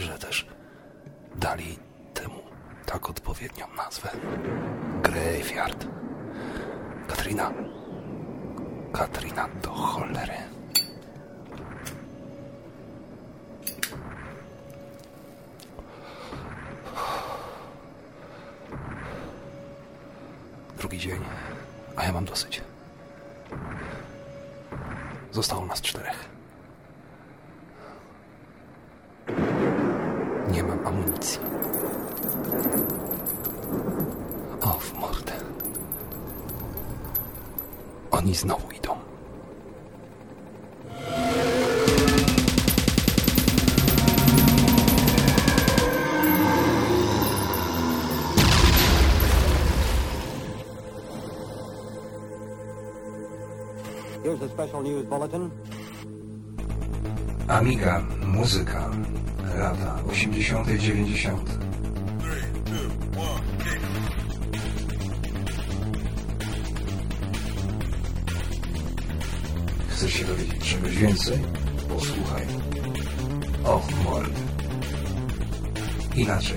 że też dali temu tak odpowiednią nazwę. Graveyard. Katrina. Katrina do cholery. Drugi dzień, a ja mam dosyć. Zostało nas czterech. Nie mam amunicji. O, w mordę. Oni znowu idą. Here's a special news bulletin. Amiga, muzyka, lata 80., Chcesz się dowiedzieć czegoś więcej? Posłuchaj. Och, mord. Inaczej,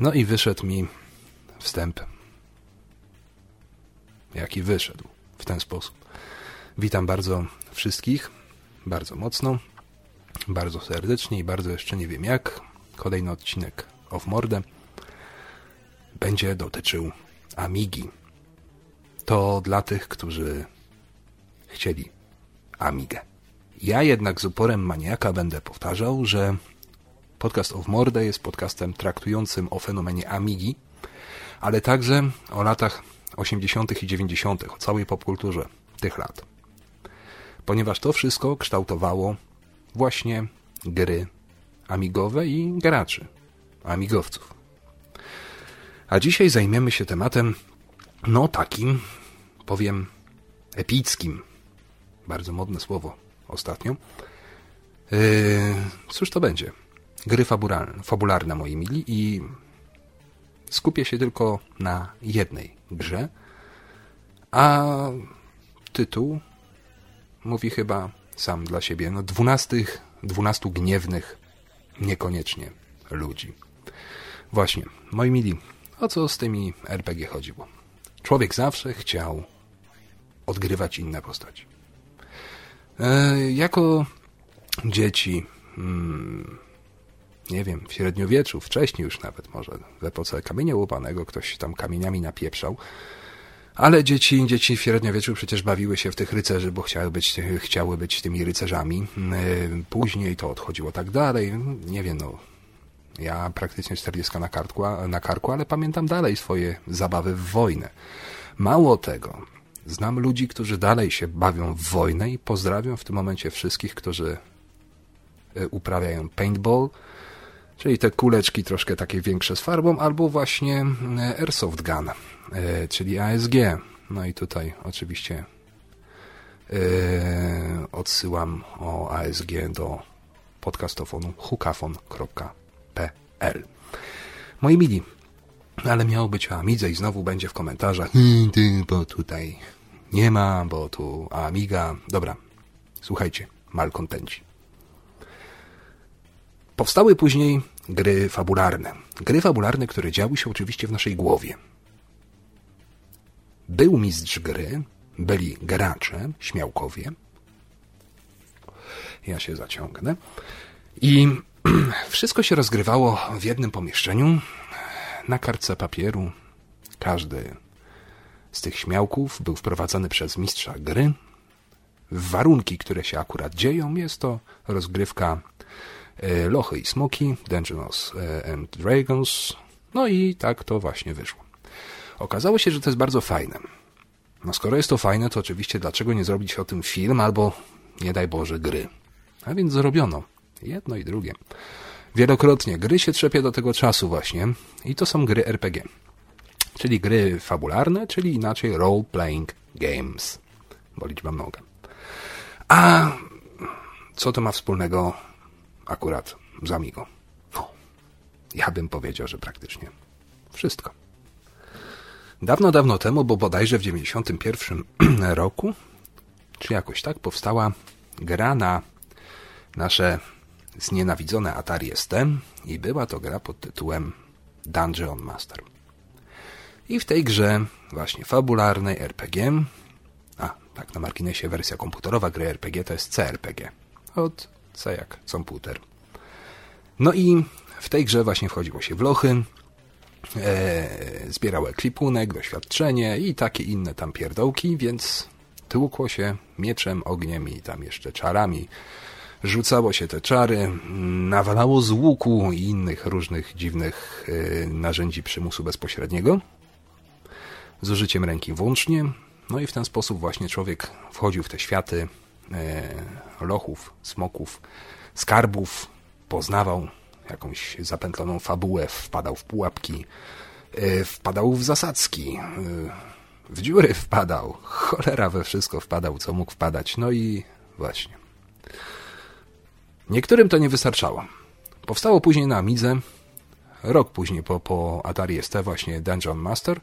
No i wyszedł mi wstęp. Jaki wyszedł w ten sposób. Witam bardzo wszystkich, bardzo mocno, bardzo serdecznie i bardzo jeszcze nie wiem jak. Kolejny odcinek of Mordę będzie dotyczył Amigi. To dla tych, którzy chcieli Amigę. Ja jednak z uporem maniaka będę powtarzał, że Podcast of Morde jest podcastem traktującym o fenomenie Amigi, ale także o latach 80. i 90., o całej popkulturze tych lat. Ponieważ to wszystko kształtowało właśnie gry amigowe i graczy, amigowców. A dzisiaj zajmiemy się tematem, no takim, powiem, epickim. Bardzo modne słowo ostatnio. Yy, cóż to będzie? Gry fabularne, fabularne moi mili i skupię się tylko na jednej grze, a tytuł mówi chyba sam dla siebie, no dwunastych, dwunastu gniewnych niekoniecznie ludzi. Właśnie, moi mili, o co z tymi RPG chodziło? Człowiek zawsze chciał odgrywać inne postaci. E, jako dzieci hmm, nie wiem, w średniowieczu, wcześniej już nawet może, w epoce kamienia łupanego ktoś tam kamieniami napieprzał. Ale dzieci, dzieci w średniowieczu przecież bawiły się w tych rycerzy, bo chciały być, chciały być tymi rycerzami. Yy, później to odchodziło tak dalej. Nie wiem, no. Ja praktycznie 40 na, kartku, na karku, ale pamiętam dalej swoje zabawy w wojnę. Mało tego, znam ludzi, którzy dalej się bawią w wojnę i pozdrawiam w tym momencie wszystkich, którzy yy, uprawiają paintball, czyli te kuleczki troszkę takie większe z farbą, albo właśnie e, Airsoft Gun, e, czyli ASG. No i tutaj oczywiście e, odsyłam o ASG do podcastofonu hukafon.pl Moi mili, ale miało być o Amidze i znowu będzie w komentarzach hmm, bo tutaj nie ma, bo tu Amiga. Dobra, słuchajcie, malkontenci. Powstały później gry fabularne. Gry fabularne, które działy się oczywiście w naszej głowie. Był mistrz gry, byli gracze, śmiałkowie. Ja się zaciągnę. I wszystko się rozgrywało w jednym pomieszczeniu, na kartce papieru. Każdy z tych śmiałków był wprowadzany przez mistrza gry warunki, które się akurat dzieją. Jest to rozgrywka Lochy i Smoki, Dungeons e, and Dragons. No i tak to właśnie wyszło. Okazało się, że to jest bardzo fajne. No skoro jest to fajne, to oczywiście dlaczego nie zrobić o tym film albo, nie daj Boże, gry. A więc zrobiono. Jedno i drugie. Wielokrotnie gry się trzepie do tego czasu właśnie i to są gry RPG. czyli gry fabularne, czyli inaczej role-playing games, bo liczba mnoga. A co to ma wspólnego akurat z Amigo? No, ja bym powiedział, że praktycznie wszystko. Dawno, dawno temu, bo bodajże w 91 roku, czy jakoś tak, powstała gra na nasze znienawidzone Atari ST i była to gra pod tytułem Dungeon Master. I w tej grze, właśnie fabularnej RPG, a tak na marginesie wersja komputerowa gry RPG to jest CRPG, od C jak komputer. No i w tej grze właśnie wchodziło się w lochy, e, zbierało eklipunek, doświadczenie i takie inne tam pierdołki, więc tłukło się mieczem, ogniem i tam jeszcze czarami. Rzucało się te czary, nawalało z łuku i innych różnych dziwnych e, narzędzi przymusu bezpośredniego z użyciem ręki włącznie. No i w ten sposób właśnie człowiek wchodził w te światy lochów, smoków, skarbów, poznawał jakąś zapętloną fabułę, wpadał w pułapki, e, wpadał w zasadzki, e, w dziury wpadał, cholera we wszystko wpadał, co mógł wpadać. No i właśnie. Niektórym to nie wystarczało. Powstało później na Amidze, rok później po, po Atari ST właśnie Dungeon Master.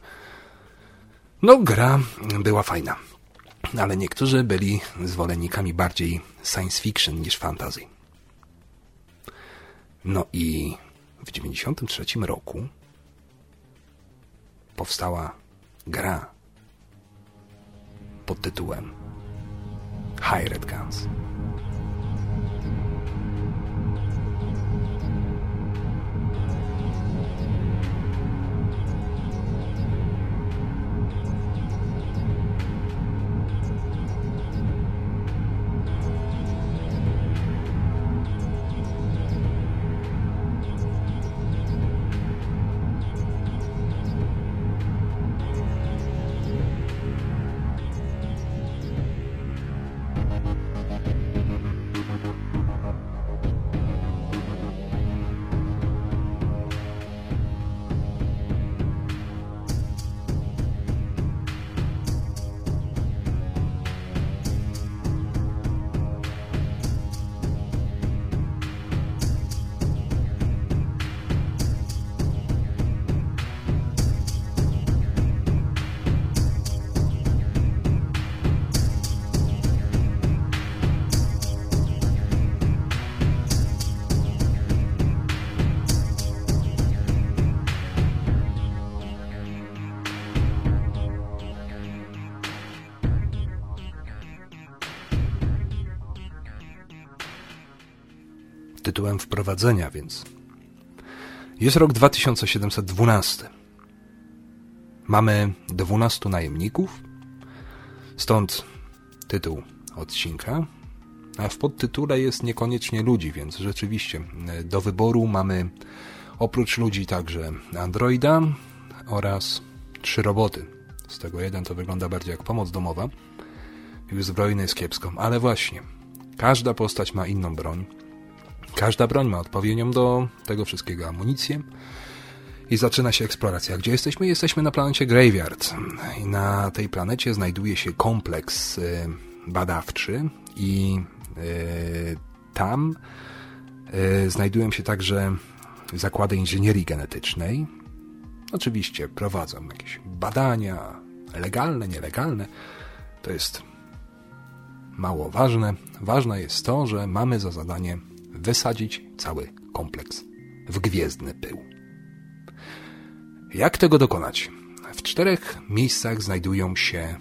No, gra była fajna, ale niektórzy byli zwolennikami bardziej science fiction niż fantasy. No i w 1993 roku powstała gra pod tytułem Hired Guns. Tytułem wprowadzenia, więc jest rok 2712. Mamy 12 najemników, stąd tytuł odcinka, a w podtytule jest niekoniecznie ludzi, więc rzeczywiście e, do wyboru mamy oprócz ludzi także androida oraz trzy roboty. Z tego jeden to wygląda bardziej jak pomoc domowa i uzbrojony jest kiepską, ale właśnie każda postać ma inną broń, Każda broń ma odpowiednią do tego wszystkiego amunicję. I zaczyna się eksploracja. Gdzie jesteśmy? Jesteśmy na planecie Graveyard. I na tej planecie znajduje się kompleks y, badawczy i y, tam y, znajdują się także zakłady inżynierii genetycznej. Oczywiście prowadzą jakieś badania legalne, nielegalne. To jest mało ważne. Ważne jest to, że mamy za zadanie wysadzić cały kompleks w gwiezdny pył. Jak tego dokonać? W czterech miejscach znajdują się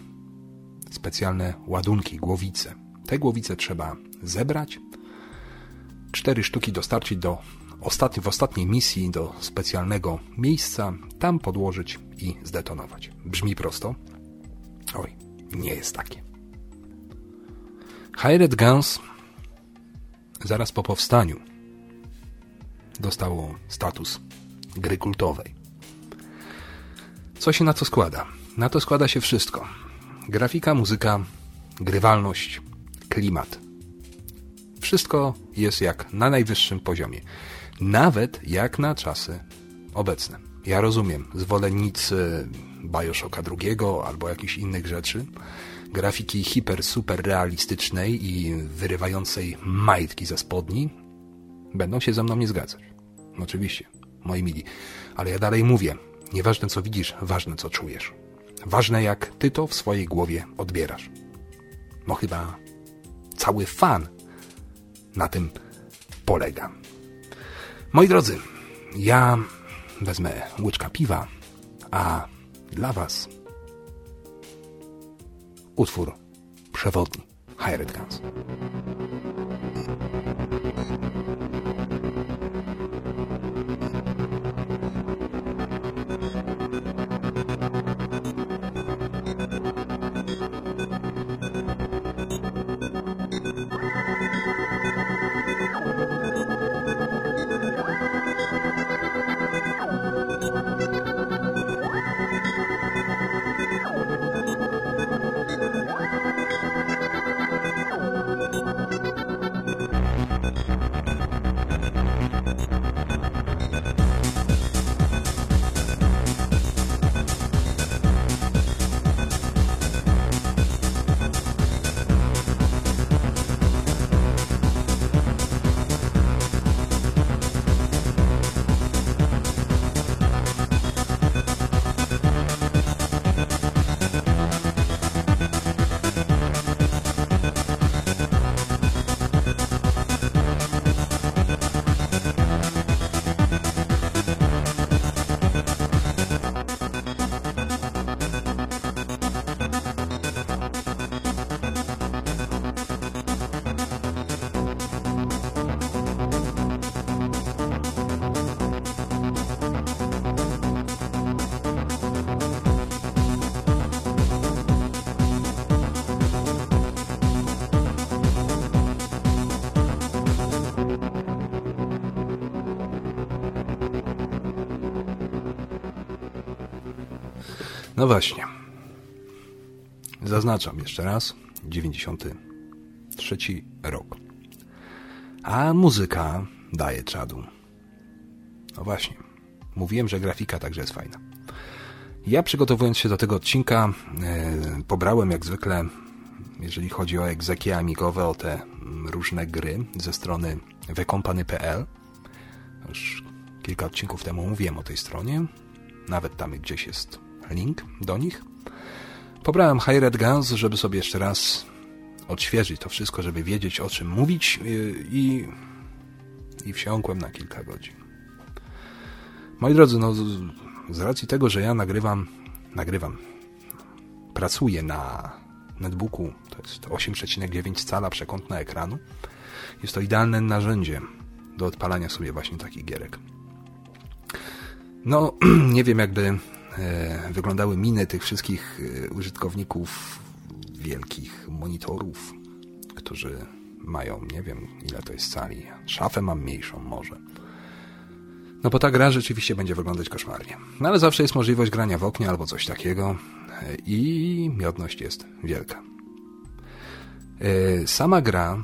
specjalne ładunki, głowice. Te głowice trzeba zebrać, cztery sztuki dostarczyć do ostatni, w ostatniej misji do specjalnego miejsca, tam podłożyć i zdetonować. Brzmi prosto? Oj, nie jest takie. Hired Guns zaraz po powstaniu dostało status gry kultowej. Co się na to składa? Na to składa się wszystko. Grafika, muzyka, grywalność, klimat. Wszystko jest jak na najwyższym poziomie. Nawet jak na czasy obecne. Ja rozumiem, zwolennicy Bioshocka drugiego albo jakichś innych rzeczy, grafiki hiper, super realistycznej i wyrywającej majtki ze spodni, będą się ze mną nie zgadzać. Oczywiście, moi mili. Ale ja dalej mówię, nieważne co widzisz, ważne co czujesz. Ważne jak ty to w swojej głowie odbierasz. No chyba cały fan na tym polega. Moi drodzy, ja wezmę łyczka piwa, a dla was utwór przewodni Hired Guns. No właśnie. Zaznaczam jeszcze raz. 93 rok. A muzyka daje czadu. No właśnie. Mówiłem, że grafika także jest fajna. Ja przygotowując się do tego odcinka e, pobrałem jak zwykle, jeżeli chodzi o egzekie amigowe, o te różne gry ze strony wekompany.pl. Już kilka odcinków temu mówiłem o tej stronie. Nawet tam gdzieś jest link do nich. Pobrałem Hired Guns, żeby sobie jeszcze raz odświeżyć to wszystko, żeby wiedzieć o czym mówić i, i wsiąkłem na kilka godzin. Moi drodzy, no z racji tego, że ja nagrywam, nagrywam, pracuję na netbooku, to jest 8,9 cala przekątna ekranu, jest to idealne narzędzie do odpalania sobie właśnie takich gierek. No, nie wiem jakby wyglądały miny tych wszystkich e, użytkowników wielkich monitorów, którzy mają, nie wiem ile to jest cali, szafę mam mniejszą może. No bo ta gra rzeczywiście będzie wyglądać koszmarnie. No ale zawsze jest możliwość grania w oknie albo coś takiego e, i miodność jest wielka. Sama gra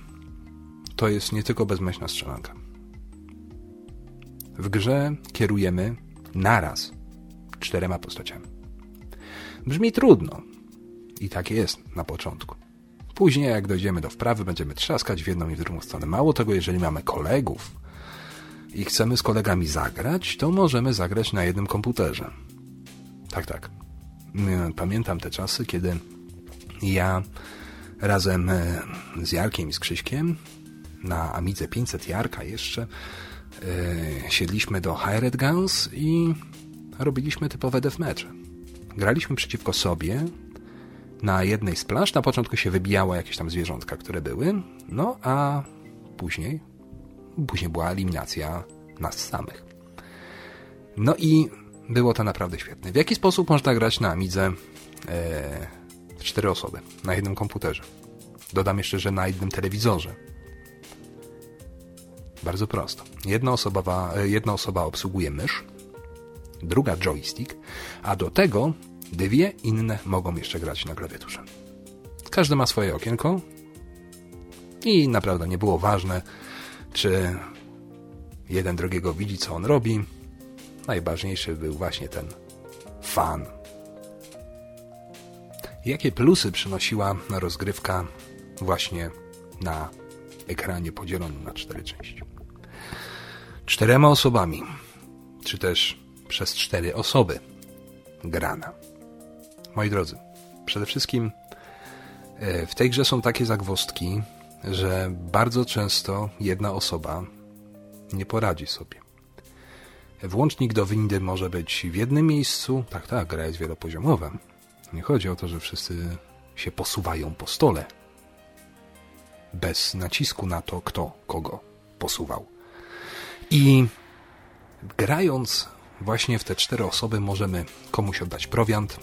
to jest nie tylko bezmyślna strzelanka. W grze kierujemy naraz czterema postaciami. Brzmi trudno. I tak jest na początku. Później, jak dojdziemy do wprawy, będziemy trzaskać w jedną i w drugą stronę. Mało tego, jeżeli mamy kolegów i chcemy z kolegami zagrać, to możemy zagrać na jednym komputerze. Tak, tak. Pamiętam te czasy, kiedy ja razem e, z Jarkiem i z Krzyśkiem na Amidze 500 Jarka jeszcze e, siedliśmy do Hired Guns i robiliśmy typowe deathmatche. Graliśmy przeciwko sobie na jednej z plaż. Na początku się wybijało jakieś tam zwierzątka, które były, no a później, później była eliminacja nas samych. No i było to naprawdę świetne. W jaki sposób można grać na Amidze e, cztery osoby na jednym komputerze? Dodam jeszcze, że na jednym telewizorze. Bardzo prosto. Jedna osoba, e, jedna osoba obsługuje mysz, druga joystick, a do tego dwie inne mogą jeszcze grać na klawiaturze. Każdy ma swoje okienko i naprawdę nie było ważne, czy jeden drugiego widzi, co on robi. najważniejszy był właśnie ten fan. Jakie plusy przynosiła rozgrywka właśnie na ekranie podzielonym na cztery części? Czterema osobami, czy też przez cztery osoby grana. Moi drodzy, przede wszystkim e, w tej grze są takie zagwozdki, że bardzo często jedna osoba nie poradzi sobie. Włącznik do windy może być w jednym miejscu. Tak, tak, gra jest wielopoziomowa. Nie chodzi o to, że wszyscy się posuwają po stole. Bez nacisku na to, kto kogo posuwał. I grając właśnie w te cztery osoby możemy komuś oddać prowiant,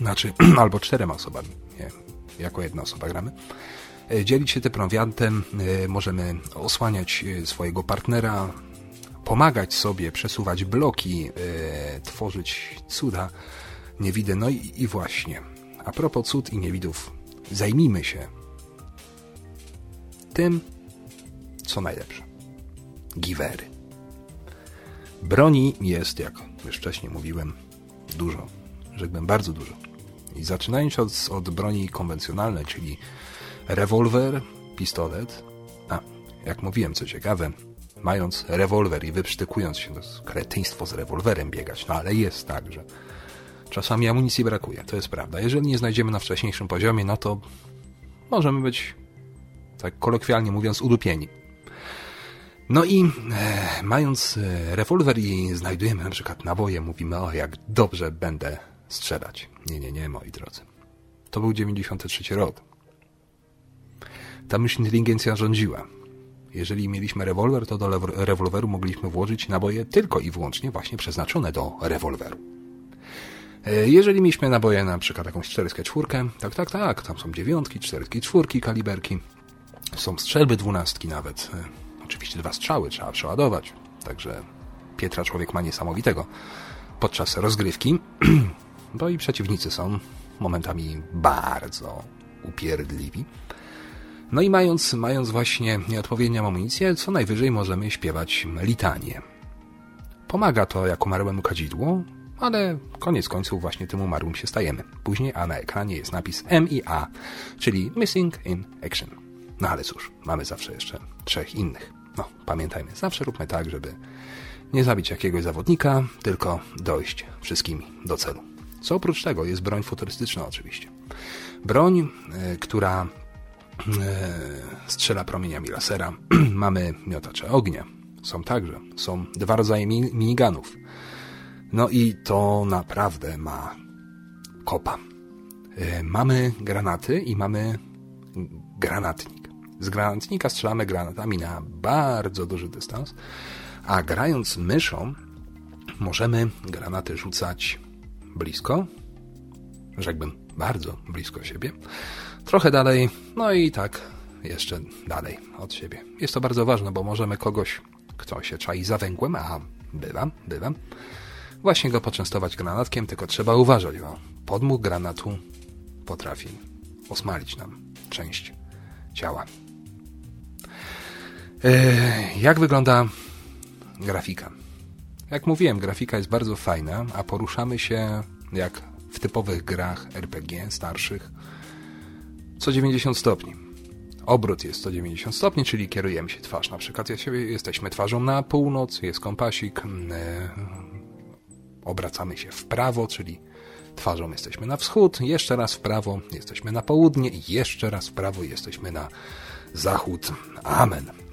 znaczy albo czterema osobami, nie, jako jedna osoba gramy. E, dzielić się tym prowiantem, e, możemy osłaniać e, swojego partnera, pomagać sobie, przesuwać bloki, tworzyć cuda niewidy. No i, i właśnie, a propos cud i niewidów, zajmijmy się tym, co najlepsze. Givery. Broni jest, jak już wcześniej mówiłem, dużo. Rzekłbym bardzo dużo. I zaczynając od, od broni konwencjonalnej, czyli rewolwer, pistolet, a jak mówiłem, co ciekawe, mając rewolwer i wyprztykując się, to jest kretyństwo z rewolwerem biegać, no ale jest tak, że czasami amunicji brakuje, to jest prawda. Jeżeli nie znajdziemy na wcześniejszym poziomie, no to możemy być, tak kolokwialnie mówiąc, udupieni. No i e, mając e, rewolwer i znajdujemy na przykład naboje, mówimy, o jak dobrze będę strzelać. Nie, nie, nie, moi drodzy. To był 93 rok. Tam już inteligencja rządziła. Jeżeli mieliśmy rewolwer, to do rewolweru mogliśmy włożyć naboje tylko i wyłącznie właśnie przeznaczone do rewolweru. E, jeżeli mieliśmy naboje na przykład jakąś 44, tak, tak, tak, tam są dziewiątki, 44 kaliberki, są strzelby dwunastki nawet. Oczywiście dwa strzały trzeba przeładować, także Pietra człowiek ma niesamowitego podczas rozgrywki, bo i przeciwnicy są momentami bardzo upierdliwi. No i mając, mając właśnie nieodpowiednią amunicję, co najwyżej możemy śpiewać litanie. Pomaga to jak umarłemu kadzidło, ale koniec końców właśnie tym umarłym się stajemy. Później, a na ekranie jest napis MIA, czyli Missing in Action. No ale cóż, mamy zawsze jeszcze trzech innych. No, pamiętajmy, zawsze róbmy tak, żeby nie zabić jakiegoś zawodnika, tylko dojść wszystkimi do celu. Co oprócz tego jest broń futurystyczna oczywiście. Broń, y, która E, strzela promieniami lasera. Mamy miotacze ognia. Są także. Są dwa rodzaje miniganów. No i to naprawdę ma kopa. E, mamy granaty i mamy granatnik. Z granatnika strzelamy granatami na bardzo duży dystans, a grając myszą możemy granaty rzucać blisko, rzekłbym bardzo blisko siebie, trochę dalej, no i tak jeszcze dalej od siebie. Jest to bardzo ważne, bo możemy kogoś, kto się czai za węgłem, a bywam, bywam, właśnie go poczęstować granatkiem, tylko trzeba uważać, bo podmuch granatu potrafi osmalić nam część ciała. E, jak wygląda grafika? Jak mówiłem, grafika jest bardzo fajna, a poruszamy się jak w typowych grach RPG starszych co 90 stopni. Obrót jest 190 stopni, czyli kierujemy się twarz. Na przykład jesteśmy twarzą na północ, jest kompasik, e, obracamy się w prawo, czyli twarzą jesteśmy na wschód, jeszcze raz w prawo jesteśmy na południe i jeszcze raz w prawo jesteśmy na zachód. Amen.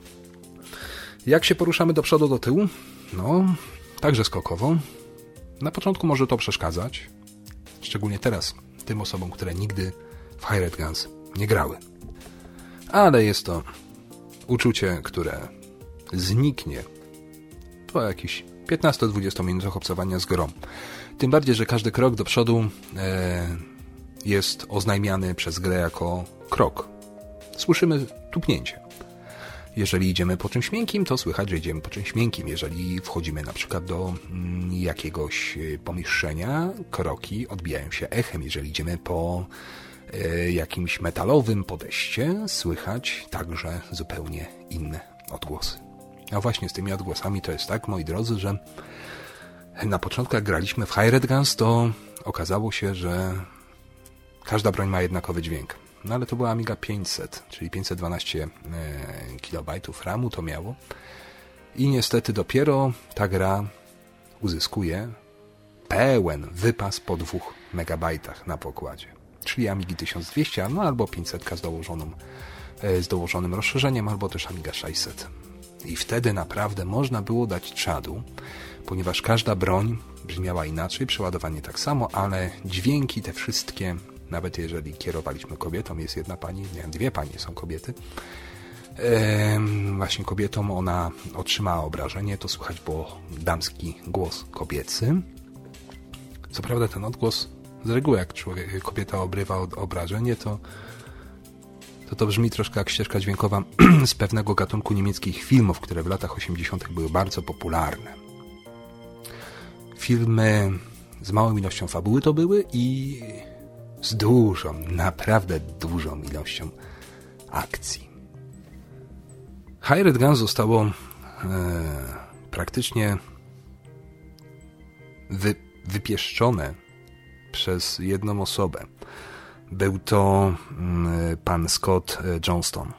Jak się poruszamy do przodu, do tyłu? No, także skokowo. Na początku może to przeszkadzać, szczególnie teraz tym osobom, które nigdy w Hired Guns nie grały. Ale jest to uczucie, które zniknie po jakichś 15-20 minutach obcowania z grą. Tym bardziej, że każdy krok do przodu e, jest oznajmiany przez grę jako krok. Słyszymy tupnięcie. Jeżeli idziemy po czymś miękkim, to słychać, że idziemy po czymś miękkim. Jeżeli wchodzimy na przykład do mm, jakiegoś e, pomieszczenia, kroki odbijają się echem. Jeżeli idziemy po E, jakimś metalowym podejście słychać także zupełnie inne odgłosy. A właśnie z tymi odgłosami to jest tak, moi drodzy, że Na początku, jak graliśmy w Hired Guns, to okazało się, że każda broń ma jednakowy dźwięk. No ale to była Amiga 500, czyli 512 KB RAMu to miało. I niestety dopiero ta gra uzyskuje pełen wypas po 2 MB na pokładzie. Czyli Amigi 1200, no albo 500 z, dołożoną, e, z dołożonym rozszerzeniem, albo też Amiga 600. I wtedy naprawdę można było dać czadu, ponieważ każda broń brzmiała inaczej, przeładowanie tak samo, ale dźwięki te wszystkie, nawet jeżeli kierowaliśmy kobietą, jest jedna pani, nie, dwie panie są kobiety, właśnie kobietom ona otrzymała obrażenie, to słychać było damski głos kobiecy. Co prawda ten odgłos z reguły jak człowiek, kobieta obrywa obrażenie, to to to brzmi troszkę jak ścieżka dźwiękowa z pewnego gatunku niemieckich filmów, które w latach 80. były bardzo popularne. Filmy z małą ilością fabuły to były i z dużą, naprawdę dużą ilością akcji. Hired Gun zostało e, praktycznie wy, wypieszczone przez jedną osobę. Był to mm, pan Scott e, Johnston.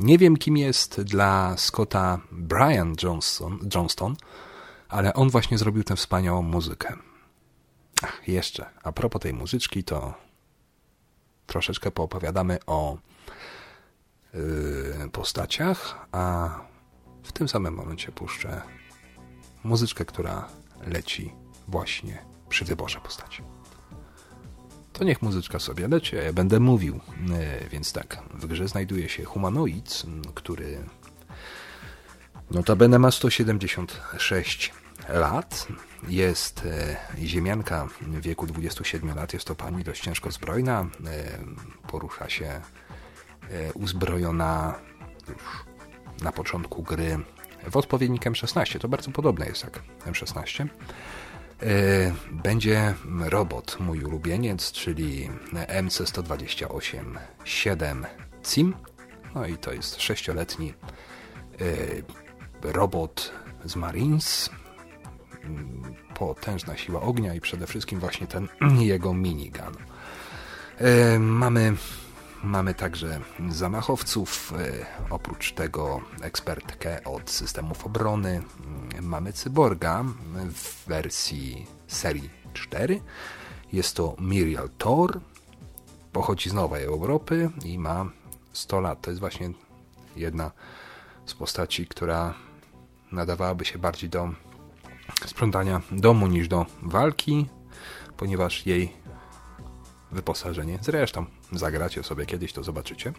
Nie wiem, kim jest dla Scotta Brian Johnston, Johnston, ale on właśnie zrobił tę wspaniałą muzykę. Ach, jeszcze, a propos tej muzyczki, to troszeczkę poopowiadamy o yy, postaciach, a w tym samym momencie puszczę muzyczkę, która leci właśnie przy wyborze postaci. To niech muzyczka sobie leci, a ja będę mówił. Yy, więc tak, w grze znajduje się humanoid, który notabene ma 176 lat. Jest e, ziemianka w wieku 27 lat. Jest to pani dość ciężko zbrojna. E, porusza się e, uzbrojona już na początku gry w odpowiednik M16. To bardzo podobne jest jak M16. Będzie robot, mój ulubieniec, czyli MC-128-7 CIM. No i to jest sześcioletni robot z Marines, potężna siła ognia i przede wszystkim właśnie ten jego minigun. E, mamy, mamy także zamachowców, e, oprócz tego ekspertkę od systemów obrony. Mamy cyborga w wersji serii 4. Jest to Miriel Thor. Pochodzi z Nowej Europy i ma 100 lat. To jest właśnie jedna z postaci, która nadawałaby się bardziej do sprzątania domu niż do walki, ponieważ jej wyposażenie, zresztą zagracie sobie kiedyś, to zobaczycie.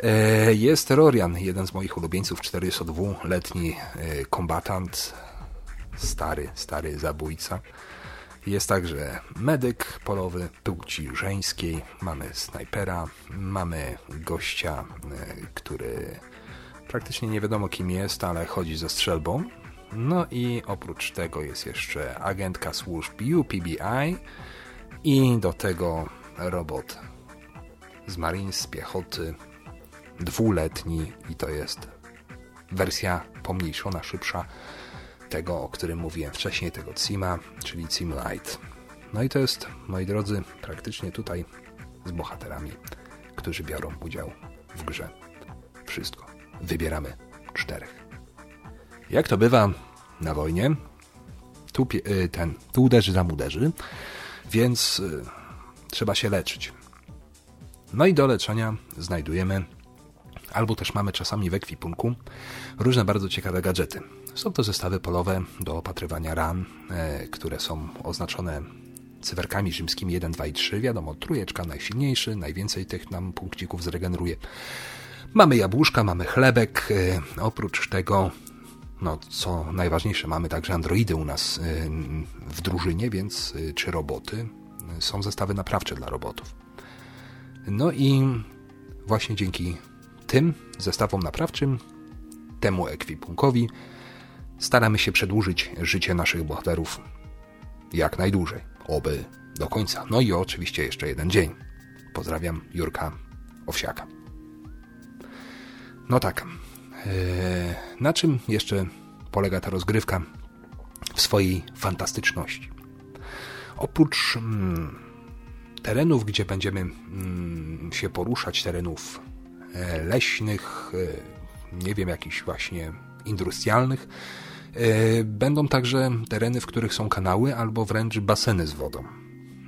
E, jest Rorian, jeden z moich ulubieńców, 42-letni e, kombatant, stary, stary zabójca. Jest także medyk polowy płci żeńskiej, mamy snajpera, mamy gościa, e, który praktycznie nie wiadomo kim jest, ale chodzi ze strzelbą, no i oprócz tego jest jeszcze agentka służb UPBI i do tego robot z Marines, z piechoty, dwuletni i to jest wersja pomniejszona, szybsza tego, o którym mówiłem wcześniej, tego CIMA, czyli CIM Light. No i to jest, moi drodzy, praktycznie tutaj z bohaterami, którzy biorą udział w grze. Wszystko. Wybieramy czterech. Jak to bywa na wojnie, tu, y, ten, tu uderzy, tam uderzy, więc y, trzeba się leczyć. No i do leczenia znajdujemy, albo też mamy czasami w ekwipunku, różne bardzo ciekawe gadżety. Są to zestawy polowe do opatrywania ran, e, które są oznaczone cyferkami rzymskimi 1, 2 i 3. Wiadomo, trójeczka najsilniejszy, najwięcej tych nam punkcików zregeneruje. Mamy jabłuszka, mamy chlebek. E, oprócz tego no, co najważniejsze, mamy także androidy u nas y, w drużynie, więc y, czy roboty. Są zestawy naprawcze dla robotów. No i właśnie dzięki tym zestawom naprawczym, temu ekwipunkowi, staramy się przedłużyć życie naszych bohaterów jak najdłużej. Oby do końca. No i oczywiście jeszcze jeden dzień. Pozdrawiam Jurka Owsiaka. No tak, na czym jeszcze polega ta rozgrywka? w swojej fantastyczności. Oprócz mm, terenów, gdzie będziemy mm, się poruszać, terenów e, leśnych, e, nie wiem, jakichś właśnie industrialnych, e, będą także tereny, w których są kanały albo wręcz baseny z wodą.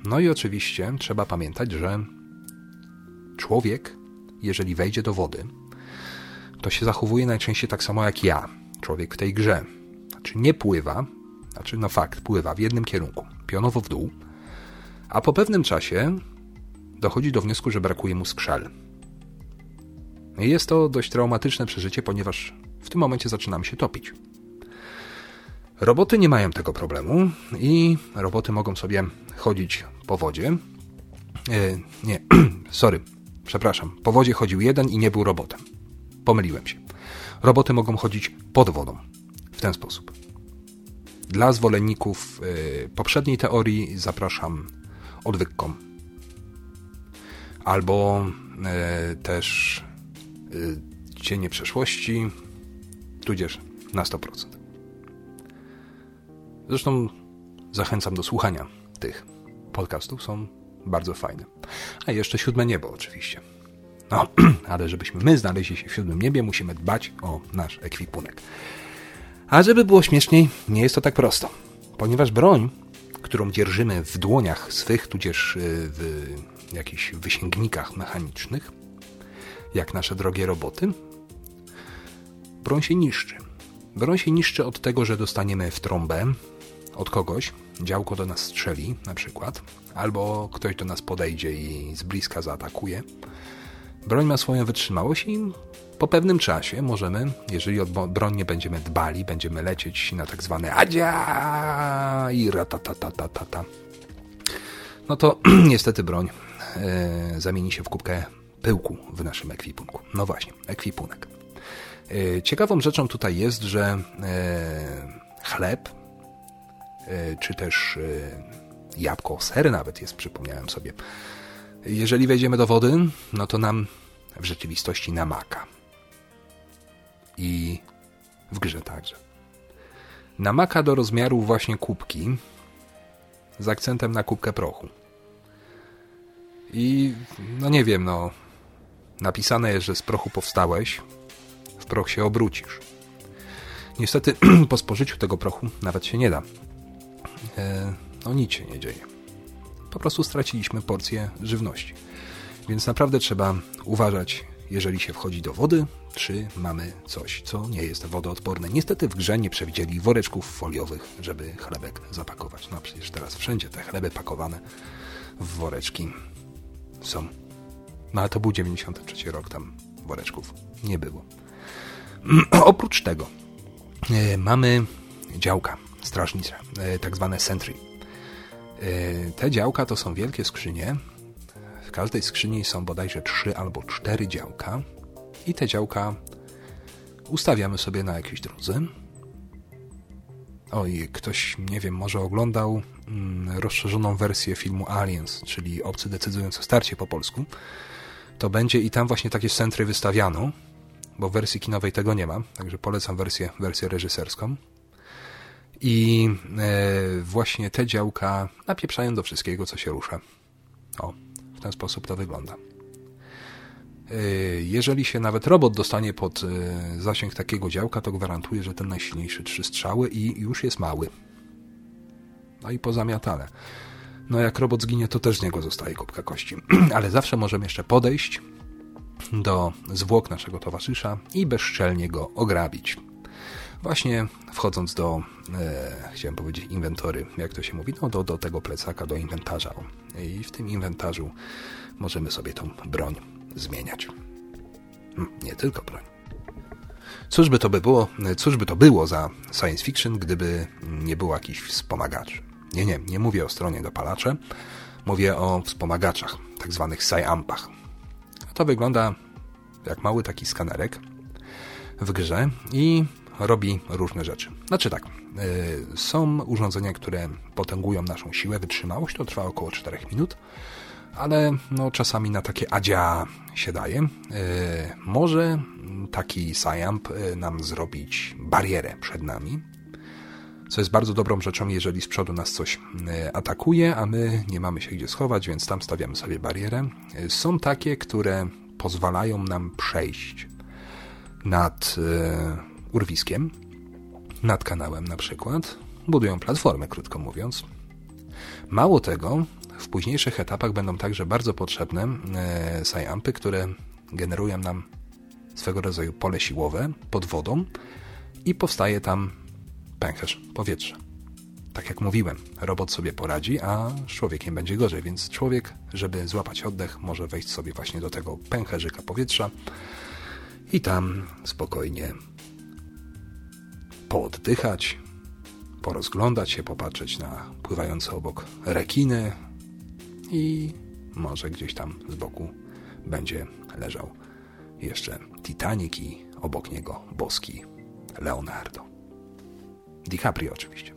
No i oczywiście trzeba pamiętać, że człowiek, jeżeli wejdzie do wody, to się zachowuje najczęściej tak samo jak ja, człowiek w tej grze. Znaczy nie pływa, znaczy no fakt, pływa w jednym kierunku, pionowo w dół, a po pewnym czasie dochodzi do wniosku, że brakuje mu skrzel. I jest to dość traumatyczne przeżycie, ponieważ w tym momencie zaczynamy się topić. Roboty nie mają tego problemu i roboty mogą sobie chodzić po wodzie. E, nie, sorry, przepraszam. Po wodzie chodził jeden i nie był robotem. Pomyliłem się. Roboty mogą chodzić pod wodą. W ten sposób. Dla zwolenników e, poprzedniej teorii zapraszam odwyk.com. Albo e, też cienie przeszłości, tudzież na 100%. Zresztą zachęcam do słuchania tych podcastów, są bardzo fajne. A jeszcze siódme niebo oczywiście. No, ale żebyśmy my znaleźli się w siódmym niebie, musimy dbać o nasz ekwipunek. A żeby było śmieszniej, nie jest to tak prosto, ponieważ broń którą dzierżymy w dłoniach swych, tudzież y, w jakichś wysięgnikach mechanicznych, jak nasze drogie roboty, broń się niszczy. Broń się niszczy od tego, że dostaniemy w trąbę od kogoś, działko do nas strzeli na przykład, albo ktoś do nas podejdzie i z bliska zaatakuje. Broń ma swoją wytrzymałość i po pewnym czasie możemy, jeżeli o broń nie będziemy dbali, będziemy lecieć na tak zwane adzia i ratatatatata, no to niestety broń e, zamieni się w kubkę pyłku w naszym ekwipunku. No właśnie, ekwipunek. E, ciekawą rzeczą tutaj jest, że e, chleb, czy też jabłko, ser nawet jest, przypomniałem sobie. Jeżeli wejdziemy do wody, no to nam w rzeczywistości namaka i w grze także. Namaka do rozmiaru właśnie kubki z akcentem na kubkę prochu. I no nie wiem, no napisane jest, że z prochu powstałeś, w proch się obrócisz. Niestety po spożyciu tego prochu nawet się nie da. E, no nic się nie dzieje. Po prostu straciliśmy porcję żywności. Więc naprawdę trzeba uważać jeżeli się wchodzi do wody, czy mamy coś, co nie jest wodoodporne. Niestety w grze nie przewidzieli woreczków foliowych, żeby chlebek zapakować. No przecież teraz wszędzie te chleby pakowane w woreczki są. No ale to był 93 rok, tam woreczków nie było. Oprócz tego e, mamy działka strażnicze, tak zwane sentry. E, te działka to są wielkie skrzynie, każdej skrzyni są bodajże trzy albo cztery działka i te działka ustawiamy sobie na jakiejś drodze. Oj, ktoś, nie wiem, może oglądał mm, rozszerzoną wersję filmu Aliens, czyli Obcy decydując o starcie po polsku. To będzie i tam właśnie takie centry wystawiano, bo w wersji kinowej tego nie ma, także polecam wersję, wersję reżyserską. I e, właśnie te działka napieprzają do wszystkiego, co się rusza. O, ten sposób to wygląda. E, jeżeli się nawet robot dostanie pod e, zasięg takiego działka, to gwarantuje, że ten najsilniejszy trzy strzały i już jest mały. No i pozamiatane. No jak robot zginie, to też z niego zostaje kubka kości. Ale zawsze możemy jeszcze podejść do zwłok naszego towarzysza i bezczelnie go ograbić. Właśnie wchodząc do, e, chciałem powiedzieć inwentory, jak to się mówi, no do, do tego plecaka, do inwentarza. I w tym inwentarzu możemy sobie tą broń zmieniać. Nie tylko broń. Cóż by to by było, cóż by to było za science fiction, gdyby nie było jakichś wspomagaczy? Nie, nie, nie mówię o stronie dopalacze, mówię o wspomagaczach, tak zwanych sci-ampach. To wygląda jak mały taki skanerek w grze i robi różne rzeczy. Znaczy tak, y, są urządzenia, które potęgują naszą siłę, wytrzymałość, to trwa około 4 minut, ale no, czasami na takie adzia się daje. Y, może taki Sciamp y, nam zrobić barierę przed nami, co jest bardzo dobrą rzeczą, jeżeli z przodu nas coś e, atakuje, a my nie mamy się gdzie schować, więc tam stawiamy sobie barierę. E, są takie, które pozwalają nam przejść nad e, urwiskiem, nad kanałem na przykład. Budują platformę, krótko mówiąc. Mało tego, w późniejszych etapach będą także bardzo potrzebne sciampy, które generują nam swego rodzaju pole siłowe pod wodą i powstaje tam pęcherz powietrza. Tak jak mówiłem, robot sobie poradzi, a człowiekiem będzie gorzej, więc człowiek, żeby złapać oddech, może wejść sobie właśnie do tego pęcherzyka powietrza i tam spokojnie pooddychać, porozglądać się, popatrzeć na pływające obok rekiny i może gdzieś tam z boku będzie leżał jeszcze Titanic i obok niego boski Leonardo. DiCaprio oczywiście.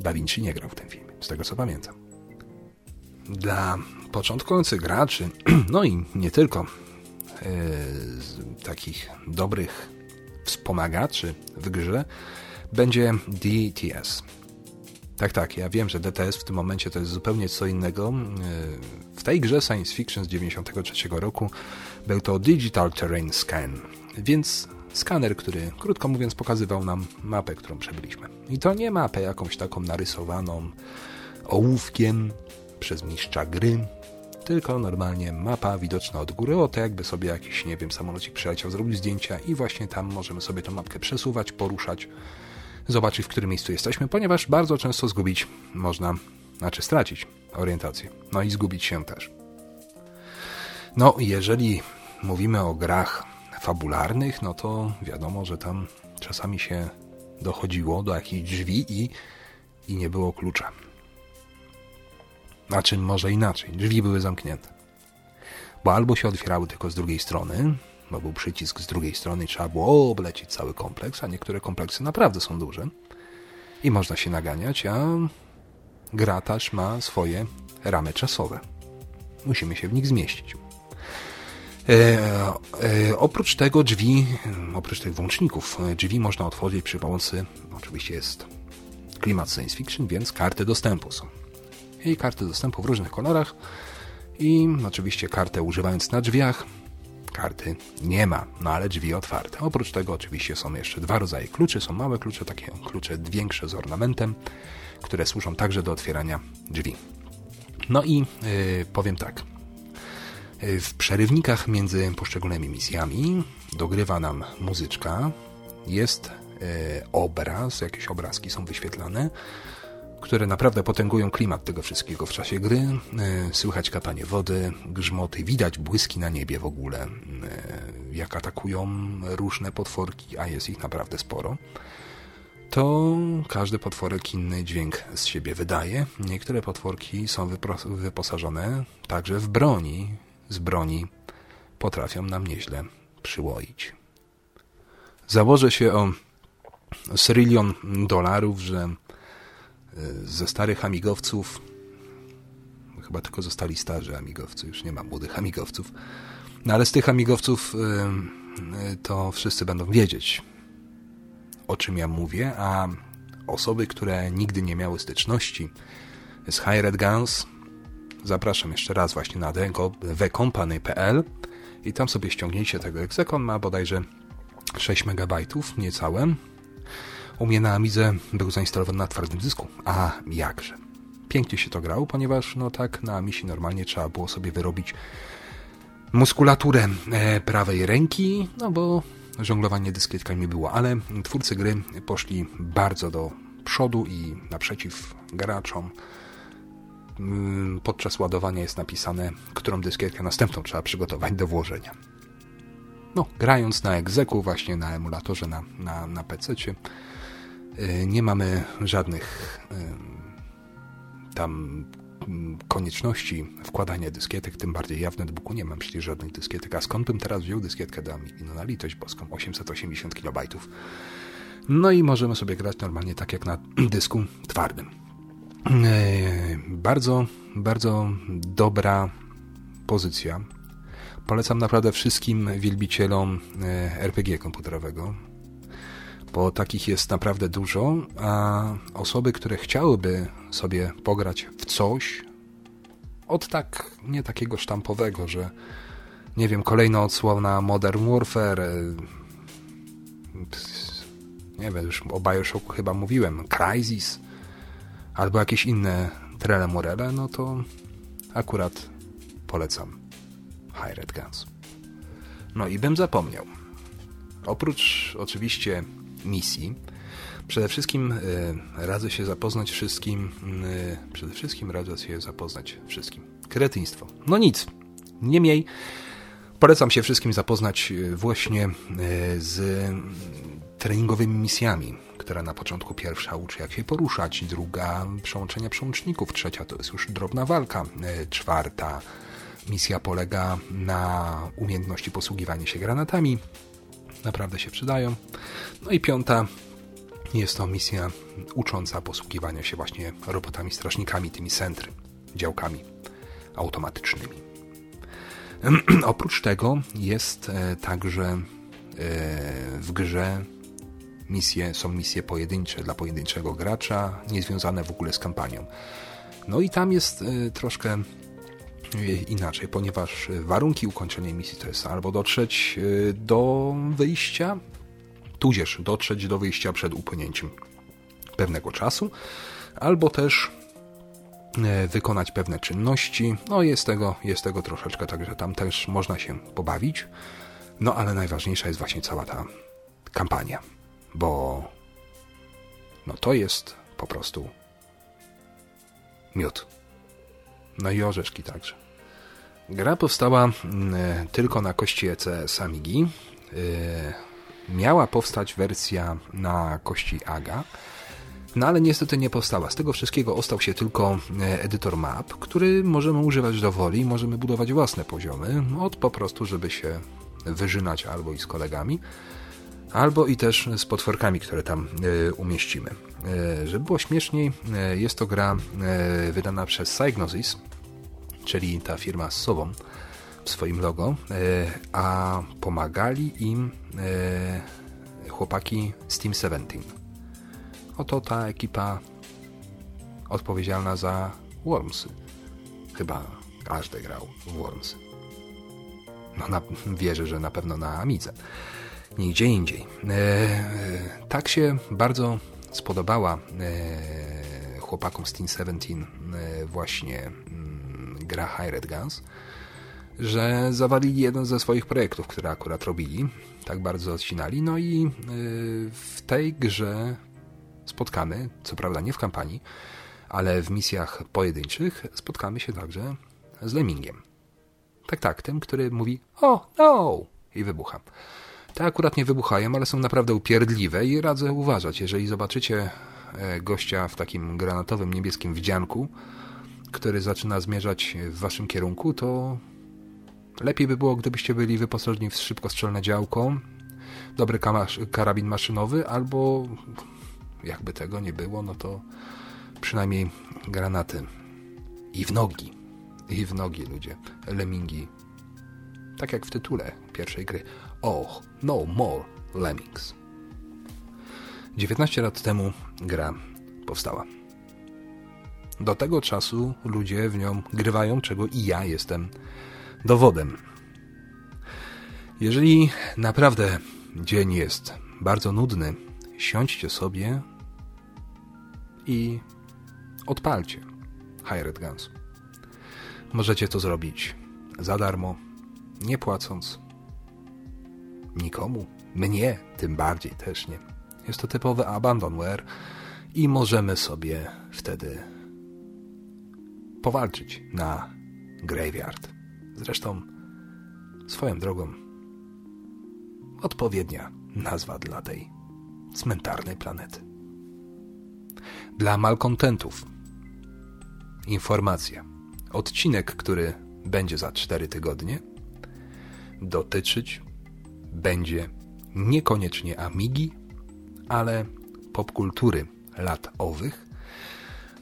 Da Vinci nie grał w tym filmie, z tego co pamiętam. Dla początkujących graczy, no i nie tylko, yy, takich dobrych wspomagaczy w grze, będzie DTS. Tak, tak, ja wiem, że DTS w tym momencie to jest zupełnie co innego. Yy, w tej grze science fiction z 1993 roku był to Digital Terrain Scan, więc Skaner, który, krótko mówiąc, pokazywał nam mapę, którą przebyliśmy. I to nie mapę jakąś taką narysowaną ołówkiem przez mistrza gry, tylko normalnie mapa widoczna od góry, o to jakby sobie jakiś, nie wiem, samolocik przyleciał, zrobił zdjęcia i właśnie tam możemy sobie tą mapkę przesuwać, poruszać, zobaczyć, w którym miejscu jesteśmy, ponieważ bardzo często zgubić można, znaczy stracić orientację, no i zgubić się też. No, jeżeli mówimy o grach fabularnych, no to wiadomo, że tam czasami się dochodziło do jakichś drzwi i, i nie było klucza. A czym może inaczej? Drzwi były zamknięte. Bo albo się otwierały tylko z drugiej strony, bo był przycisk z drugiej strony i trzeba było oblecieć cały kompleks, a niektóre kompleksy naprawdę są duże i można się naganiać, a gra też ma swoje ramy czasowe. Musimy się w nich zmieścić. E, e, oprócz tego drzwi, oprócz tych włączników, e, drzwi można otworzyć przy pomocy, oczywiście jest klimat science fiction, więc karty dostępu są. I karty dostępu w różnych kolorach i oczywiście kartę używając na drzwiach, karty nie ma, no ale drzwi otwarte. Oprócz tego oczywiście są jeszcze dwa rodzaje kluczy. Są małe klucze, takie klucze większe z ornamentem, które służą także do otwierania drzwi. No i yy, powiem tak, w przerywnikach między poszczególnymi misjami dogrywa nam muzyczka, jest e, obraz, jakieś obrazki są wyświetlane, które naprawdę potęgują klimat tego wszystkiego w czasie gry. E, słychać katanie wody, grzmoty, widać błyski na niebie w ogóle, e, jak atakują różne potworki, a jest ich naprawdę sporo. To każdy potworek inny dźwięk z siebie wydaje. Niektóre potworki są wyposażone także w broni, z broni potrafią nam nieźle przyłoić. Założę się o serylion dolarów, że ze starych amigowców, chyba tylko zostali starzy amigowcy, już nie ma młodych amigowców, no ale z tych amigowców e, e, to wszyscy będą wiedzieć, o czym ja mówię, a osoby, które nigdy nie miały styczności z High Red Guns, Zapraszam jeszcze raz właśnie na thecompany.pl i tam sobie ściągnijcie tego egzekon, ma bodajże 6 MB, niecałe. U mnie na Amidze był zainstalowany na twardym dysku. A jakże. Pięknie się to grało, ponieważ no tak na Amisi normalnie trzeba było sobie wyrobić muskulaturę e, prawej ręki, no bo żonglowanie dyskietkami było, ale twórcy gry poszli bardzo do przodu i naprzeciw graczom Mm, podczas ładowania jest napisane, którą dyskietkę następną trzeba przygotować do włożenia. No, grając na egzeku, właśnie na emulatorze, na, na, na PC, y, nie mamy żadnych y, tam konieczności wkładania dyskietek, tym bardziej ja w netbooku nie mam przecież żadnych dyskietek, a skąd bym teraz wziął dyskietkę do Amigi? No na litość boską, 880 KB. No i możemy sobie grać normalnie tak jak na dysku twardym. E, bardzo, bardzo dobra pozycja. Polecam naprawdę wszystkim wielbicielom RPG komputerowego. Bo takich jest naprawdę dużo, a osoby, które chciałyby sobie pograć w coś, od tak, nie takiego sztampowego, że nie wiem, kolejna odsłona Modern Warfare, e, nie wiem, już o Bioshocku chyba mówiłem, Crysis, albo jakieś inne trele morele, no to akurat polecam High Red Guns. No i bym zapomniał. Oprócz oczywiście misji, przede wszystkim y, radzę się zapoznać wszystkim, y, przede wszystkim radzę się zapoznać wszystkim. Kretyństwo. No nic. Niemniej polecam się wszystkim zapoznać właśnie y, z treningowymi misjami, która na początku pierwsza uczy jak się poruszać, druga przełączenia przełączników, trzecia to jest już drobna walka, czwarta misja polega na umiejętności posługiwania się granatami, naprawdę się przydają. No i piąta jest to misja ucząca posługiwania się właśnie robotami strażnikami, tymi sentry, działkami automatycznymi. Oprócz tego jest e, także e, w grze misje, są misje pojedyncze dla pojedynczego gracza, niezwiązane w ogóle z kampanią. No i tam jest e, troszkę inaczej, ponieważ warunki ukończenia misji to jest albo dotrzeć do wyjścia, tudzież dotrzeć do wyjścia przed upłynięciem pewnego czasu, albo też e, wykonać pewne czynności. No jest tego, jest tego troszeczkę, także tam też można się pobawić. No ale najważniejsza jest właśnie cała ta kampania, bo no to jest po prostu miód. No i orzeszki także. Gra powstała mm, tylko na kości ECS Amigi. E, miała powstać wersja na kości AGA, no ale niestety nie powstała. Z tego wszystkiego ostał się tylko e, edytor map, który możemy używać do woli, możemy budować własne poziomy, od po prostu, żeby się wyżynać albo i z kolegami, albo i też z potworkami, które tam e, umieścimy. E, żeby było śmieszniej, jest to gra wydana przez Psygnosis, czyli ta firma z sobą, w swoim logo, e, a pomagali im e, chłopaki z Team 17. Oto ta ekipa odpowiedzialna za Wormsy. Chyba każdy grał w Wormsy. No, na, wierzę, że na pewno na Amidze. Nigdzie indziej. E, tak się bardzo spodobała chłopakom z Team 17 e, właśnie mm, gra High Red Guns, że zawalili jeden ze swoich projektów, które akurat robili, tak bardzo odcinali. No i y, w tej grze spotkamy, co prawda nie w kampanii, ale w misjach pojedynczych spotkamy się także z Lemmingiem. Tak, tak, tym, który mówi o, no i wybucha. Te akurat nie wybuchają, ale są naprawdę upierdliwe i radzę uważać. Jeżeli zobaczycie e, gościa w takim granatowym niebieskim wdzianku, który zaczyna zmierzać w waszym kierunku, to Lepiej by było, gdybyście byli wyposażeni w szybkostrzelne działko, dobry karabin maszynowy, albo jakby tego nie było, no to przynajmniej granaty. I w nogi. I w nogi, ludzie. Lemingi. Tak jak w tytule pierwszej gry. Oh, no more lemmings. 19 lat temu gra powstała. Do tego czasu ludzie w nią grywają, czego i ja jestem dowodem. Jeżeli naprawdę dzień jest bardzo nudny, siądźcie sobie i odpalcie Hired Guns. Możecie to zrobić za darmo, nie płacąc nikomu, mnie tym bardziej też nie. Jest to typowy abandonware i możemy sobie wtedy powalczyć na Graveyard. Zresztą, swoją drogą, odpowiednia nazwa dla tej cmentarnej planety. Dla malkontentów informacja. Odcinek, który będzie za 4 tygodnie, dotyczyć będzie niekoniecznie Amigi, ale popkultury lat owych.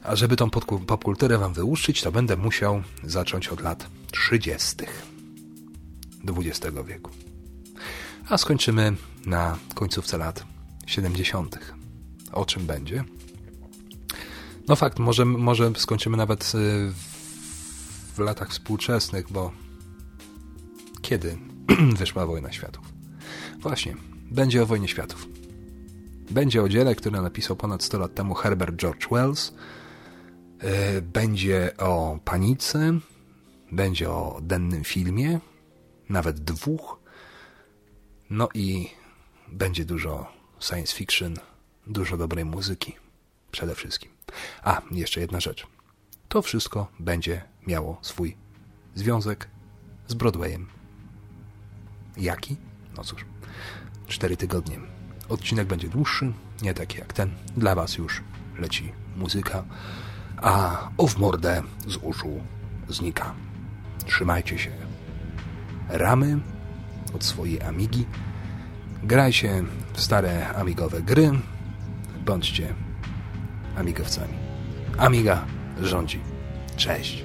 A żeby tą popkulturę wam wyłuszczyć, to będę musiał zacząć od lat 30. XX wieku. A skończymy na końcówce lat 70. O czym będzie? No fakt, może, może skończymy nawet y, w latach współczesnych, bo kiedy wyszła Wojna Światów? Właśnie, będzie o Wojnie Światów. Będzie o dziele, które napisał ponad 100 lat temu Herbert George Wells. Y, będzie o panice, będzie o dennym filmie, nawet dwóch. No i będzie dużo science fiction, dużo dobrej muzyki. Przede wszystkim. A, jeszcze jedna rzecz. To wszystko będzie miało swój związek z Broadwayem. Jaki? No cóż, cztery tygodnie. Odcinek będzie dłuższy, nie taki jak ten. Dla Was już leci muzyka, a o w mordę z uszu znika. Trzymajcie się ramy od swojej Amigi. Grajcie w stare amigowe gry. Bądźcie amigowcami. Amiga rządzi. Cześć.